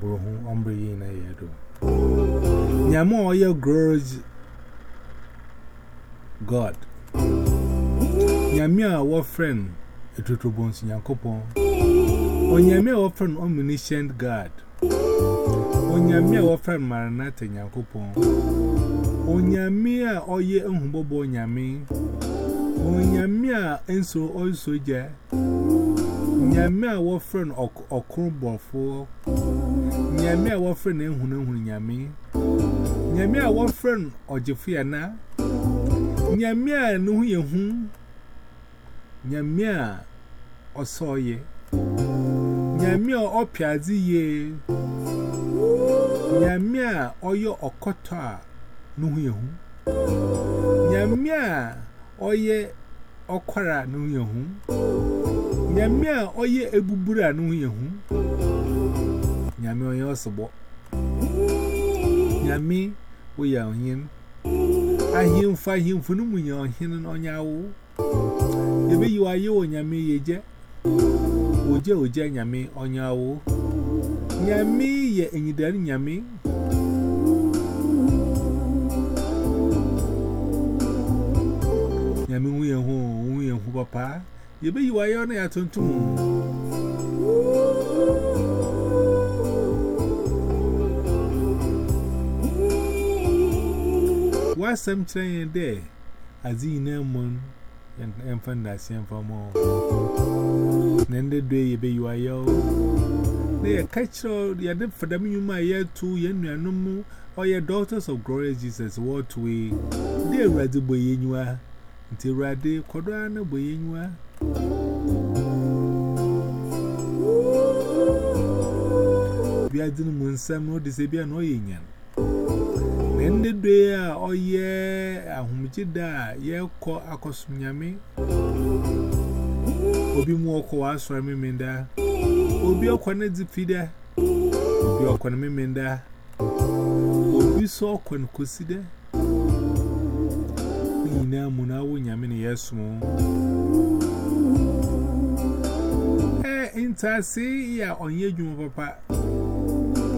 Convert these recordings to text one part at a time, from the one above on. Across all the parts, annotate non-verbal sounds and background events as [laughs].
bro, umbre in a year. Yamo, your girls, God. Yamia, our friend, a tutu bones in Yankopon. On Yamia, our friend, omniscient God. On Yamia, our friend, Maranatha in Yankopon. On Yamia, all ye unbobo Yami. On Yamia, and so all soldier. Yamia, our friend, or crumble for. Nyame a wɔfrɛ no ehunahunu Nyame. Nyame a wɔfrɛ no ɔgyefo yɛ na. Nyame a ne ho yɛ hu. Nyame a ɔsɔɔyɛ. Nyame a ɔpiadze yie. Nyame a ɔyɛ ɔkɔtɔ a ne ho yɛ hu. Nyame a ɔyɛ ɔkwara a ebubura a ne ho hu. Yami on your sabo. Yami, we are on him. I him find him for no money on him and on your If you are you on Yami, ye Oje oje Yami on your Yami, ye in your daddy Yami. Yami, we are home, we are home, papa. You be you are on your tuntum. What some train there? As in a moon and find that same for more. Then the day you be you are yo. They catch all the other for them you might hear two, yen you are no more, or your daughters of glory Jesus, what we. They are ready by you are. Until Rade, Quadrana by you are. Be I didn't want some notice, be an oil. the day, oh yeah, whom you die, yeah, call a costume yammy. Obi Moko was from me, Minda. Obi Okwana the feeder. Obi Okwana me, Minda. Obi saw Kwan consider. Nina Munawu Yamini, yes, more. Eh, in Tassi, yeah, on papa.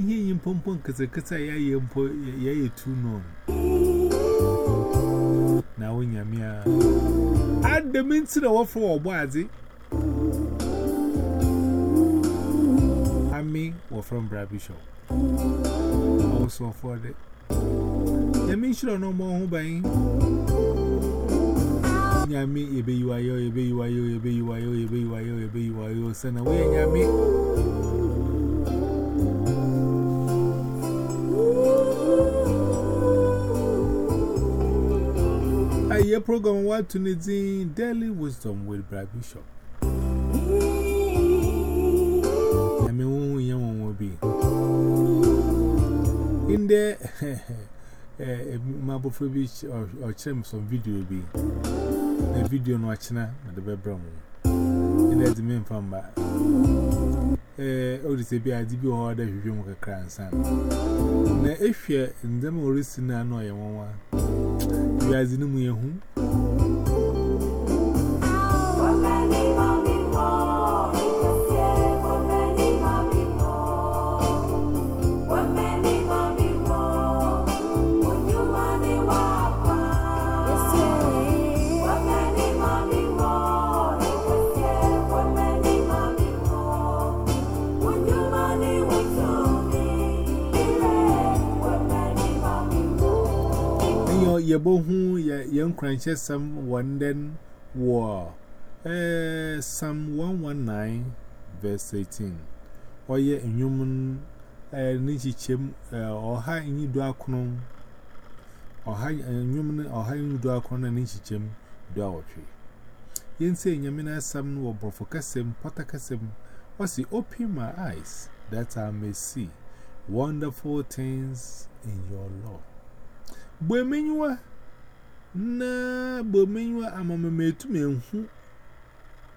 ihe yi mpompo nkịtịkịtị ya yi mpo ya yi tu nọ na onyame a. Adịm ntị na wọfọ ọgbọ adị ami wọfọ mbra bishọp ọwụsọ the nyame nhyerɛ no ọmọ ọhụ banye nyame ebe yiwayo ebe yiwayo ebe yiwayo ebe yiwayo ebe yiwayo sɛ na woyɛ nyame. I hear program what to need daily wisdom with Brabishaw. Yami won't young will be. In there, Marble Beach or Chem some video be. The video no watching at the bedroom. And that's the main fan back. Eh, oh, this be a DB order if you make a cry and son. Now, if you're in them or listen, I know you want one. You are the new Yabohu, young cranches, some one then war. Psalm 119, verse 18. Or ye in human Nichichem or high in you darknum or high in human or high in darknum and Nichichem dawatry. Yen open my eyes that I may see wonderful things in your law. Bomenywa na bomenywa amamemetu menhu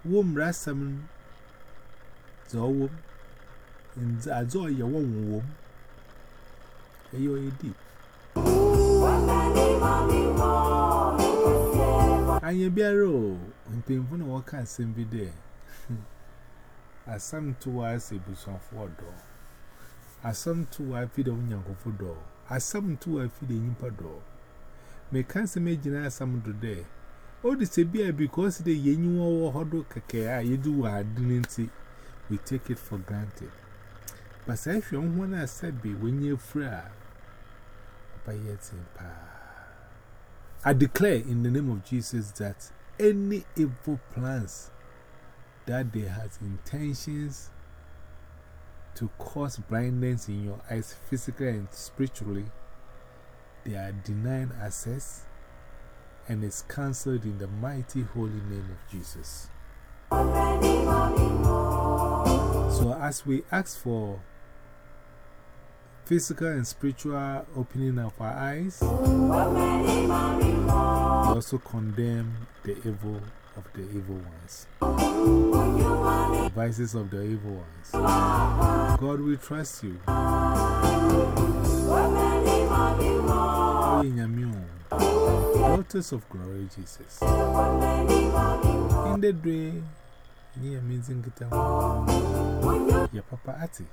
wom rasam zo wom nza azo ye won wom eyo edi Anya biara o mpemfu na waka asem bi de [laughs] asam to wa ase busafo odo asam to wa fi de unyankofo do asam to wa fi de nyimpa do me kan se me gina asam do de o de se bia because de yenyi wo hodo keke a yedu wa adinti we take it for granted. But say hwe ho na sabi wenye fra pa yetin pa I declare in the name of Jesus that any evil plans that they has intentions to cause blindness in your eyes, physically and spiritually, they are denied access and is cancelled in the mighty holy name of Jesus. So, as we ask for physical and spiritual opening of our eyes, we also condemn the evil of the evil ones, vices of the evil ones. God, we trust you. Daughters of glory, Jesus. In the day, near amazing guitar, your papa Ati.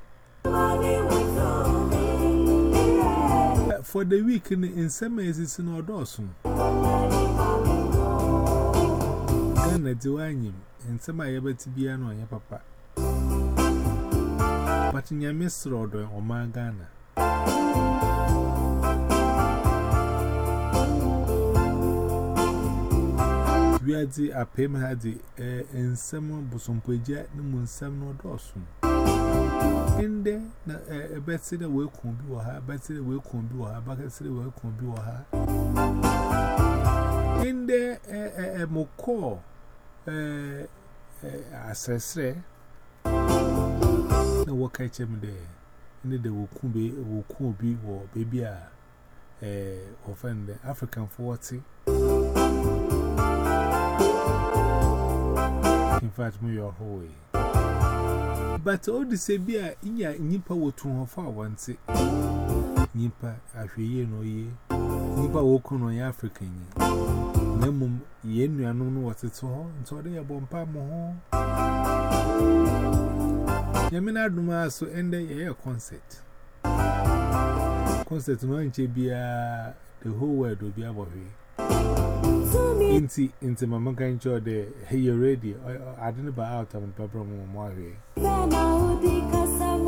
For the week in some ways, in Ordosun. Ghana Diwanim, and some I ever to be an on your papa. But in your Miss Rodo or my Ghana. We had the a payment had the and some Busumpeja, no moon, some no dorsum. In there, a better the way could her, better the way could be her, but the way could be or her. In there, a moko, as I say, no work catch him there. In the will be, will cool be or baby, a offend the African 40. In fact, me your whole way. But all the Sabia, Inya, Nipa will turn her far once. nipa ahweye no ye nipa woku no ya african yi. Na mum ye nuanom no wotete ho nto de ye concert. Concert no nche the whole world obi abohwe Inti, inti mama kan cho de hey you ready? I, I didn't buy out am papa mo.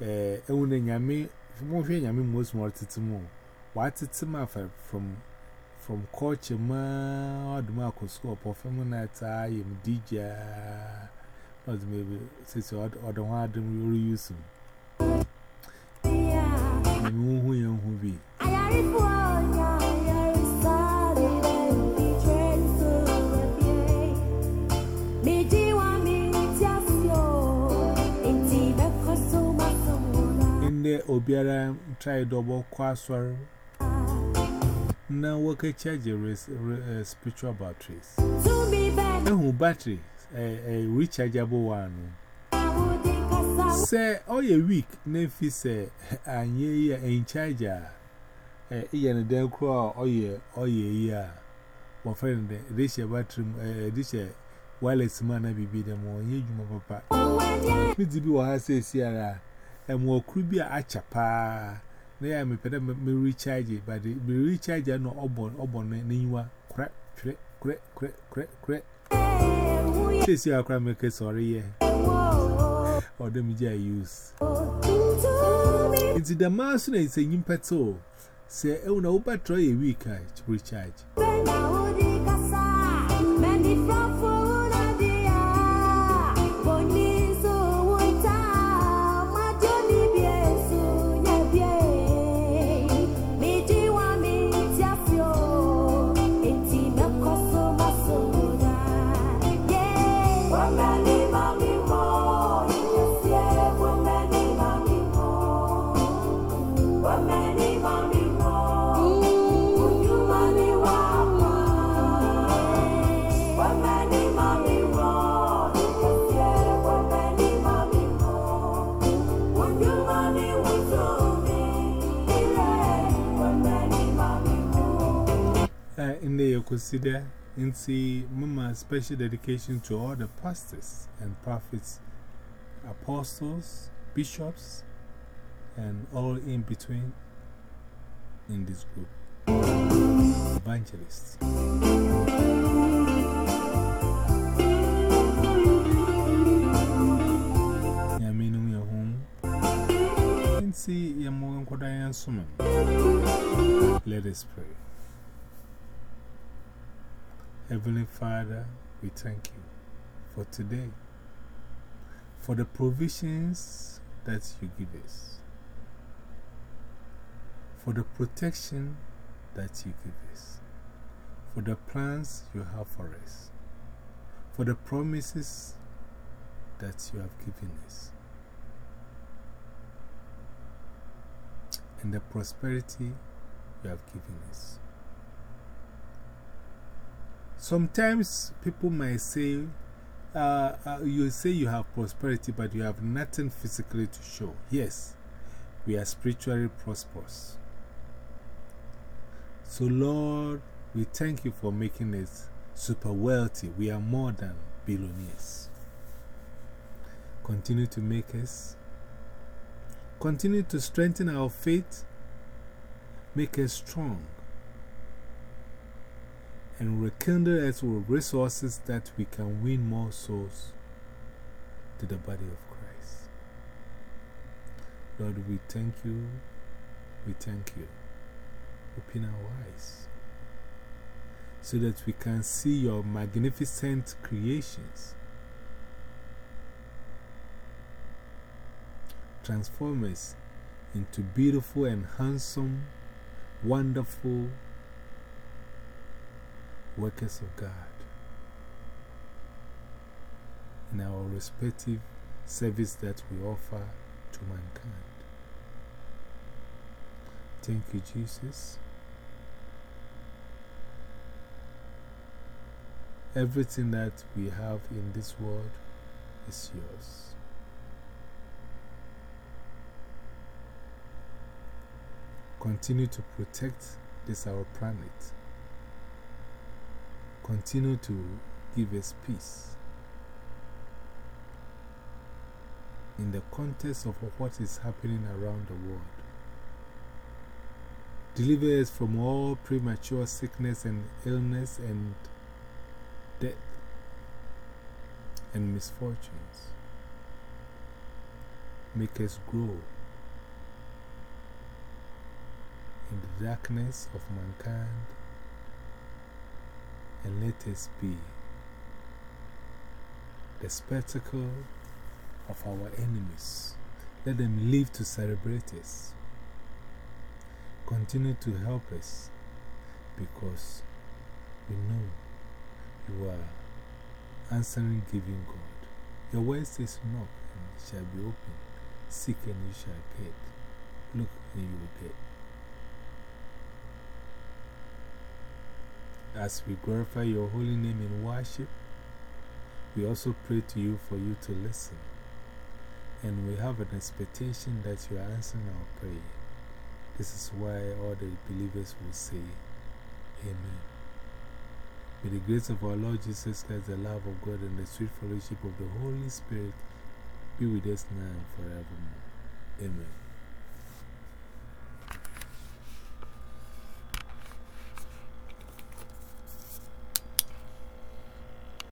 eh, Eune Yami, Moshe Yami most more Titimu. What it's a matter from from coach, ma, or the Marco school, performing at I am DJ, not maybe since you are the one that we use who you be? Be. Obiara try double quasar. Now, work a charge spiritual batteries. No battery, a rechargeable one. Say, oh, a week, Nephi say, and ye in charger. A yan a damn crow, oh, ye, oh. My friend, this year battery, this year, wireless man, I be the more, ye, my papa. Mid be what I say, Sierra. And more could be a chapa. There, me pet me recharge it, but the recharge no obon, obon, niwa, crack, crack, crack, crack, crack, crack. This year, I cry make sorry, yeah. Or the media use. It's the master is a impeto. Say, oh, no, but try a week, recharge. In the consider and see Mama special dedication to all the pastors and prophets, apostles, bishops, and all in between in this group. Evangelists. See and. Let us pray. Heavenly Father, we thank you for today, for the provisions that you give us, for the protection that you give us, for the plans you have for us, for the promises that you have given us, and the prosperity you have given us. Sometimes people might say, uh, uh, you say you have prosperity, but you have nothing physically to show. Yes, we are spiritually prosperous. So, Lord, we thank you for making us super wealthy. We are more than billionaires. Continue to make us, continue to strengthen our faith, make us strong and rekindle us with resources that we can win more souls to the body of Christ. Lord, we thank you. We thank you. Open our eyes so that we can see your magnificent creations. Transform us into beautiful and handsome, wonderful workers of God in our respective service that we offer to mankind. Thank you, Jesus. Everything that we have in this world is yours. Continue to protect this our planet continue to give us peace. In the context of what is happening around the world, deliver us from all premature sickness and illness and death and misfortunes. Make us grow in the darkness of mankind and let us be the spectacle of our enemies. Let them live to celebrate us. Continue to help us because we know you are answering, giving God. Your word says, Knock and it shall be open, seek and you shall get, look and you will get. As we glorify your holy name in worship, we also pray to you for you to listen. And we have an expectation that you are answering our prayer. This is why all the believers will say, Amen. May the grace of our Lord Jesus Christ, the love of God, and the sweet fellowship of the Holy Spirit be with us now and forevermore. Amen.